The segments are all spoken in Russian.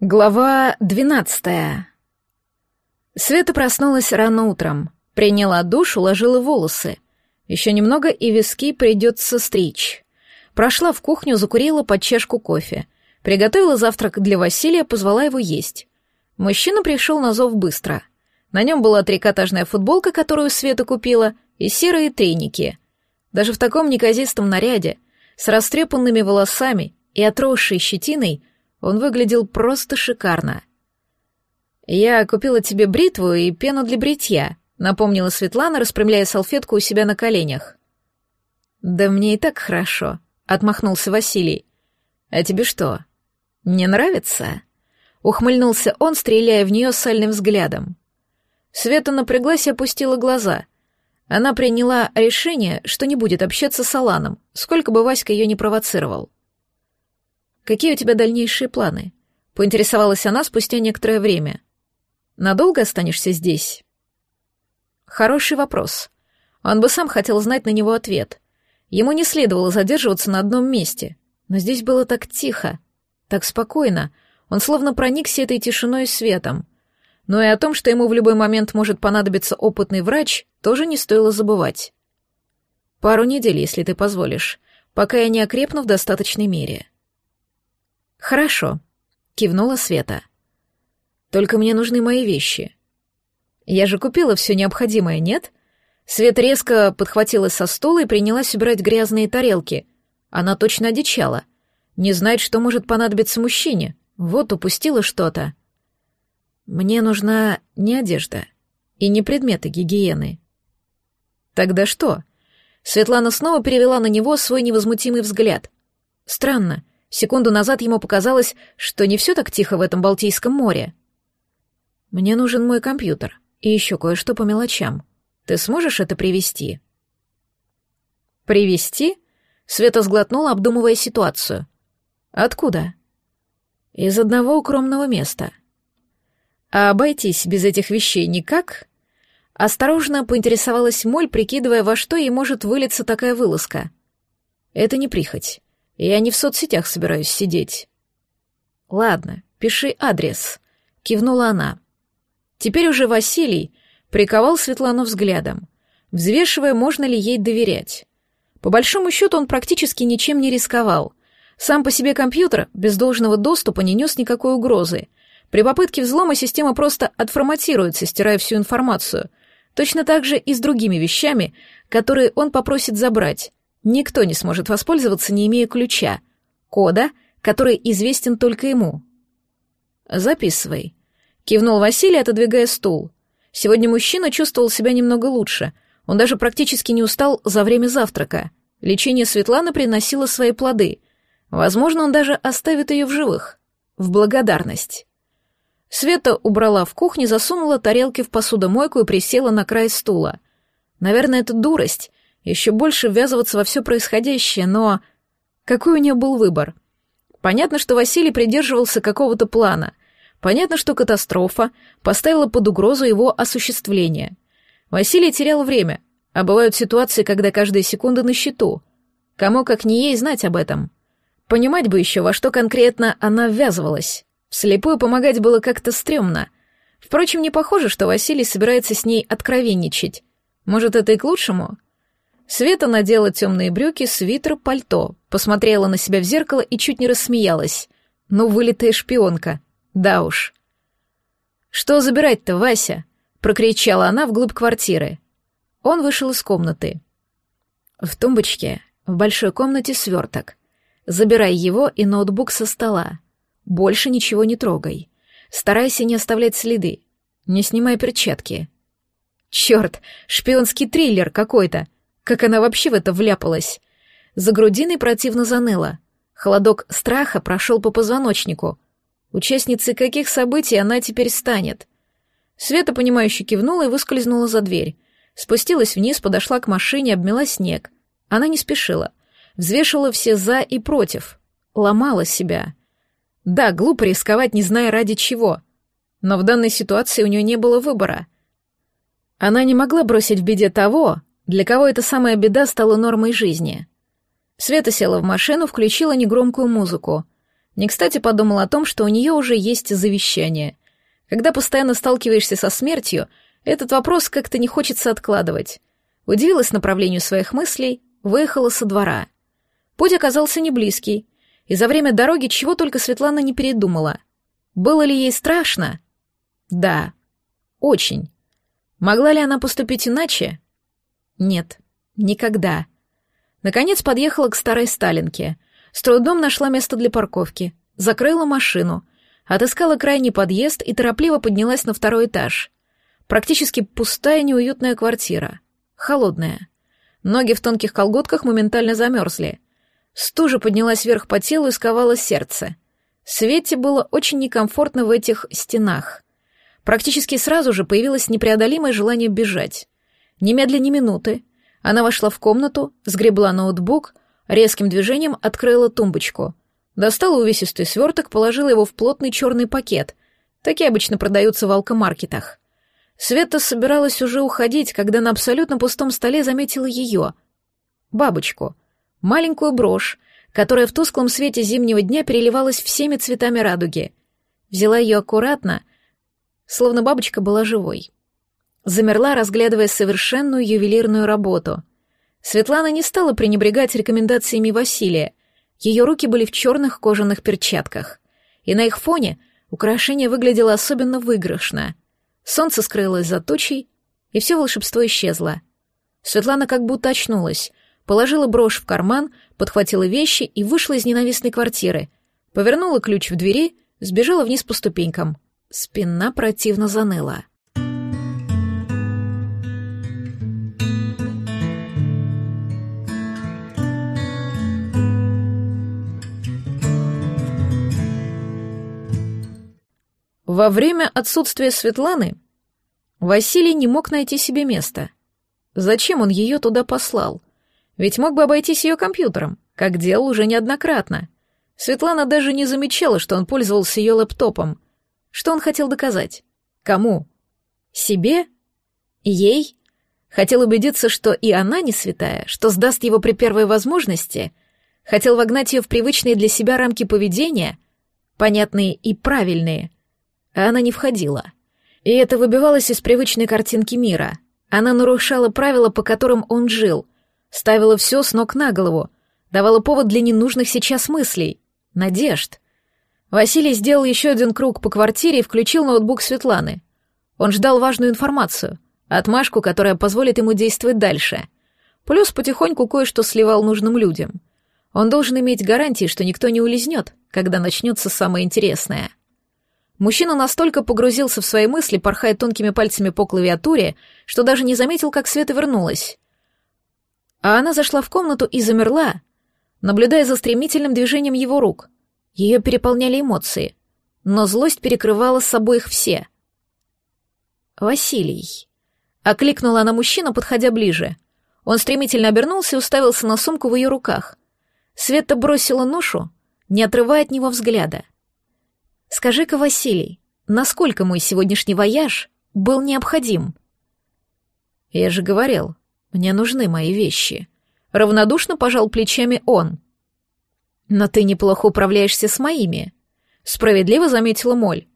Глава двенадцатая. Света проснулась рано утром, приняла душ, уложила волосы. Еще немного, и виски придется стричь. Прошла в кухню, закурила под чашку кофе. Приготовила завтрак для Василия, позвала его есть. Мужчина пришел на зов быстро. На нем была трикотажная футболка, которую Света купила, и серые треники. Даже в таком неказистом наряде, с растрепанными волосами и отросшей щетиной, он выглядел просто шикарно. «Я купила тебе бритву и пену для бритья», — напомнила Светлана, распрямляя салфетку у себя на коленях. «Да мне и так хорошо», — отмахнулся Василий. «А тебе что, не нравится?» Ухмыльнулся он, стреляя в нее сальным взглядом. Света напряглась и опустила глаза. Она приняла решение, что не будет общаться с Аланом, сколько бы Васька ее не провоцировал. «Какие у тебя дальнейшие планы?» — поинтересовалась она спустя некоторое время. «Надолго останешься здесь?» Хороший вопрос. Он бы сам хотел знать на него ответ. Ему не следовало задерживаться на одном месте, но здесь было так тихо, так спокойно, он словно проникся этой тишиной и светом. Но и о том, что ему в любой момент может понадобиться опытный врач, тоже не стоило забывать. Пару недель, если ты позволишь, пока я не окрепну в достаточной мере. «Хорошо», — кивнула Света. «Только мне нужны мои вещи». «Я же купила все необходимое, нет?» Света резко подхватилась со стула и принялась убирать грязные тарелки. Она точно одичала. Не знает, что может понадобиться мужчине. Вот упустила что-то. «Мне нужна не одежда и не предметы гигиены». «Тогда что?» Светлана снова перевела на него свой невозмутимый взгляд. «Странно. Секунду назад ему показалось, что не все так тихо в этом Балтийском море. «Мне нужен мой компьютер и еще кое-что по мелочам. Ты сможешь это привести? «Привести?» — Света сглотнула, обдумывая ситуацию. «Откуда?» «Из одного укромного места». «А обойтись без этих вещей никак?» Осторожно поинтересовалась Моль, прикидывая, во что ей может вылиться такая вылазка. «Это не прихоть. Я не в соцсетях собираюсь сидеть. Ладно, пиши адрес, кивнула она. Теперь уже Василий приковал Светлану взглядом, взвешивая, можно ли ей доверять. По большому счету он практически ничем не рисковал. Сам по себе компьютер без должного доступа не нес никакой угрозы. При попытке взлома система просто отформатируется, стирая всю информацию. Точно так же и с другими вещами, которые он попросит забрать. Никто не сможет воспользоваться, не имея ключа, кода, который известен только ему. «Записывай», — кивнул Василий, отодвигая стул. Сегодня мужчина чувствовал себя немного лучше. Он даже практически не устал за время завтрака. Лечение Светланы приносило свои плоды. Возможно, он даже оставит ее в живых. В благодарность. Света убрала в кухне, засунула тарелки в посудомойку и присела на край стула. Наверное, это дурость, еще больше ввязываться во все происходящее, но... Какой у нее был выбор? Понятно, что Василий придерживался какого-то плана. Понятно, что катастрофа поставила под угрозу его осуществление. Василий терял время, а бывают ситуации, когда каждая секунда на счету. Кому, как не ей, знать об этом. Понимать бы еще, во что конкретно она ввязывалась. Вслепую помогать было как-то стрёмно. Впрочем, не похоже, что Василий собирается с ней откровенничать. Может, это и к лучшему? Света надела темные брюки, свитер, пальто, посмотрела на себя в зеркало и чуть не рассмеялась. Ну, вылитая шпионка. Да уж. «Что забирать-то, Вася?» — прокричала она вглубь квартиры. Он вышел из комнаты. В тумбочке, в большой комнате сверток. Забирай его и ноутбук со стола. Больше ничего не трогай. Старайся не оставлять следы. Не снимай перчатки. Черт, шпионский триллер какой-то. Как она вообще в это вляпалась? За грудиной противно заныло. Холодок страха прошел по позвоночнику. Участницей каких событий она теперь станет? Света, понимающе кивнула и выскользнула за дверь. Спустилась вниз, подошла к машине, обмела снег. Она не спешила. Взвешивала все «за» и «против». Ломала себя. Да, глупо рисковать, не зная ради чего. Но в данной ситуации у нее не было выбора. Она не могла бросить в беде того, для кого эта самая беда стала нормой жизни. Света села в машину, включила негромкую музыку. Не кстати подумал о том, что у нее уже есть завещание. Когда постоянно сталкиваешься со смертью, этот вопрос как-то не хочется откладывать. Удивилась направлению своих мыслей, выехала со двора. Путь оказался не близкий, и за время дороги чего только Светлана не передумала. Было ли ей страшно? Да, очень. Могла ли она поступить иначе? Нет, никогда. Наконец подъехала к старой Сталинке. С трудом нашла место для парковки, закрыла машину, отыскала крайний подъезд и торопливо поднялась на второй этаж. Практически пустая неуютная квартира. Холодная. Ноги в тонких колготках моментально замерзли. Стужа поднялась вверх по телу и сковала сердце. Свете было очень некомфортно в этих стенах. Практически сразу же появилось непреодолимое желание бежать. Немедля ни минуты. Она вошла в комнату, сгребла ноутбук, резким движением открыла тумбочку. Достала увесистый сверток, положила его в плотный черный пакет. Такие обычно продаются в алкомаркетах. Света собиралась уже уходить, когда на абсолютно пустом столе заметила ее. Бабочку. Маленькую брошь, которая в тусклом свете зимнего дня переливалась всеми цветами радуги. Взяла ее аккуратно, словно бабочка была живой. Замерла, разглядывая совершенную ювелирную работу. Светлана не стала пренебрегать рекомендациями Василия. Ее руки были в черных кожаных перчатках. И на их фоне украшение выглядело особенно выигрышно. Солнце скрылось за тучей, и все волшебство исчезло. Светлана как будто очнулась, положила брошь в карман, подхватила вещи и вышла из ненавистной квартиры, повернула ключ в двери, сбежала вниз по ступенькам — Спина противно заныла. Во время отсутствия Светланы Василий не мог найти себе места. Зачем он ее туда послал? Ведь мог бы обойтись ее компьютером, как делал уже неоднократно. Светлана даже не замечала, что он пользовался ее лэптопом — что он хотел доказать? Кому? Себе? Ей? Хотел убедиться, что и она не святая, что сдаст его при первой возможности? Хотел вогнать ее в привычные для себя рамки поведения, понятные и правильные. А она не входила. И это выбивалось из привычной картинки мира. Она нарушала правила, по которым он жил, ставила все с ног на голову, давала повод для ненужных сейчас мыслей, надежд — Василий сделал еще один круг по квартире и включил ноутбук Светланы. Он ждал важную информацию, отмашку, которая позволит ему действовать дальше. Плюс потихоньку кое-что сливал нужным людям. Он должен иметь гарантии, что никто не улизнет, когда начнется самое интересное. Мужчина настолько погрузился в свои мысли, порхая тонкими пальцами по клавиатуре, что даже не заметил, как Света вернулась. А она зашла в комнату и замерла, наблюдая за стремительным движением его рук — ее переполняли эмоции, но злость перекрывала с обоих все. «Василий», — окликнула она мужчину, подходя ближе. Он стремительно обернулся и уставился на сумку в ее руках. Света бросила ношу, не отрывая от него взгляда. «Скажи-ка, Василий, насколько мой сегодняшний вояж был необходим?» «Я же говорил, мне нужны мои вещи». Равнодушно пожал плечами он. «Но ты неплохо управляешься с моими», — справедливо заметила Моль.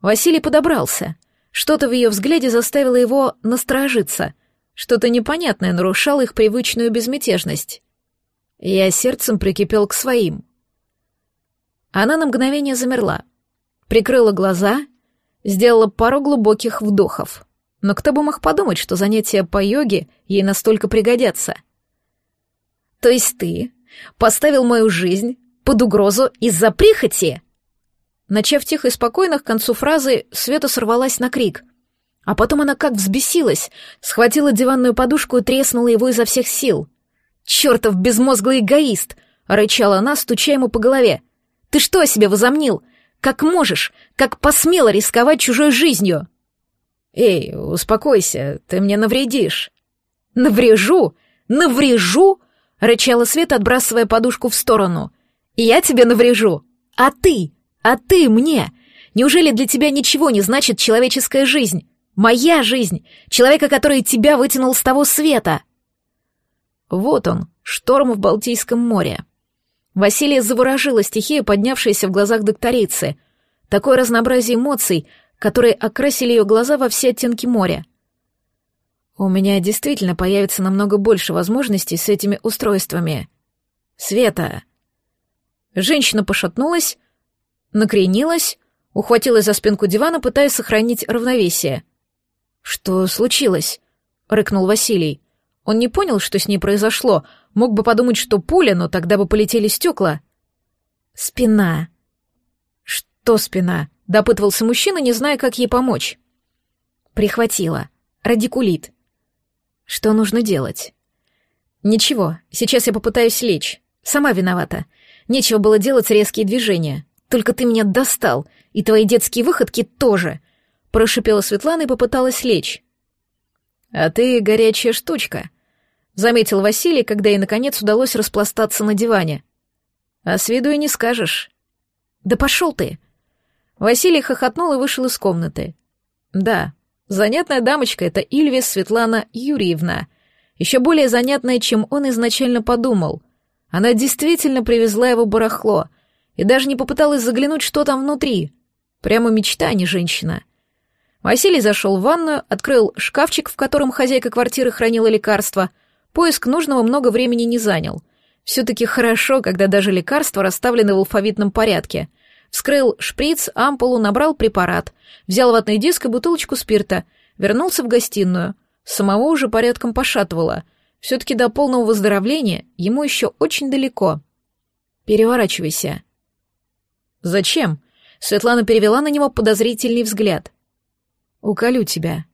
Василий подобрался. Что-то в ее взгляде заставило его насторожиться. Что-то непонятное нарушало их привычную безмятежность. Я сердцем прикипел к своим. Она на мгновение замерла, прикрыла глаза, сделала пару глубоких вдохов. Но кто бы мог подумать, что занятия по йоге ей настолько пригодятся? «То есть ты Поставил мою жизнь под угрозу из-за прихоти?» Начав тихо и спокойно, к концу фразы Света сорвалась на крик. А потом она как взбесилась, схватила диванную подушку и треснула его изо всех сил. «Чертов безмозглый эгоист!» — рычала она, стуча ему по голове. «Ты что о себе возомнил? Как можешь? Как посмела рисковать чужой жизнью?» «Эй, успокойся, ты мне навредишь». «Наврежу? Наврежу?» — рычала Света, отбрасывая подушку в сторону. «Я тебе наврежу! А ты? А ты мне? Неужели для тебя ничего не значит человеческая жизнь? Моя жизнь! Человека, который тебя вытянул с того света!» Вот он, шторм в Балтийском море. Василия заворожила стихия, поднявшаяся в глазах докторицы. Такое разнообразие эмоций, которые окрасили ее глаза во все оттенки моря. У меня действительно появится намного больше возможностей с этими устройствами. Света. Женщина пошатнулась, накренилась, ухватилась за спинку дивана, пытаясь сохранить равновесие. «Что случилось?» — рыкнул Василий. Он не понял, что с ней произошло, мог бы подумать, что пуля, но тогда бы полетели стекла. «Спина». «Что спина?» — допытывался мужчина, не зная, как ей помочь. «Прихватила. Радикулит». «Что нужно делать?» «Ничего, сейчас я попытаюсь лечь. Сама виновата. Нечего было делать резкие движения. Только ты меня достал, и твои детские выходки тоже», — прошипела Светлана и попыталась лечь. «А ты горячая штучка», — заметил Василий, когда ей, наконец, удалось распластаться на диване. «А с виду и не скажешь». «Да пошел ты!» Василий хохотнул и вышел из комнаты. «Да, занятная дамочка — это Ильвис Светлана Юрьевна. Еще более занятная, чем он изначально подумал. Она действительно привезла его барахло и даже не попыталась заглянуть, что там внутри. Прямо мечта, а не женщина». Василий зашел в ванную, открыл шкафчик, в котором хозяйка квартиры хранила лекарства — Поиск нужного много времени не занял. Все-таки хорошо, когда даже лекарства расставлены в алфавитном порядке. Вскрыл шприц, ампулу, набрал препарат, взял ватный диск и бутылочку спирта, вернулся в гостиную. Самого уже порядком пошатывало. Все-таки до полного выздоровления ему еще очень далеко. «Переворачивайся». «Зачем?» Светлана перевела на него подозрительный взгляд. «Уколю тебя».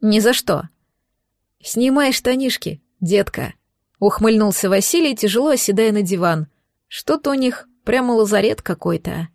«Ни за что». «Снимай штанишки, детка», — ухмыльнулся Василий, тяжело оседая на диван. «Что-то у них прямо лазарет какой-то».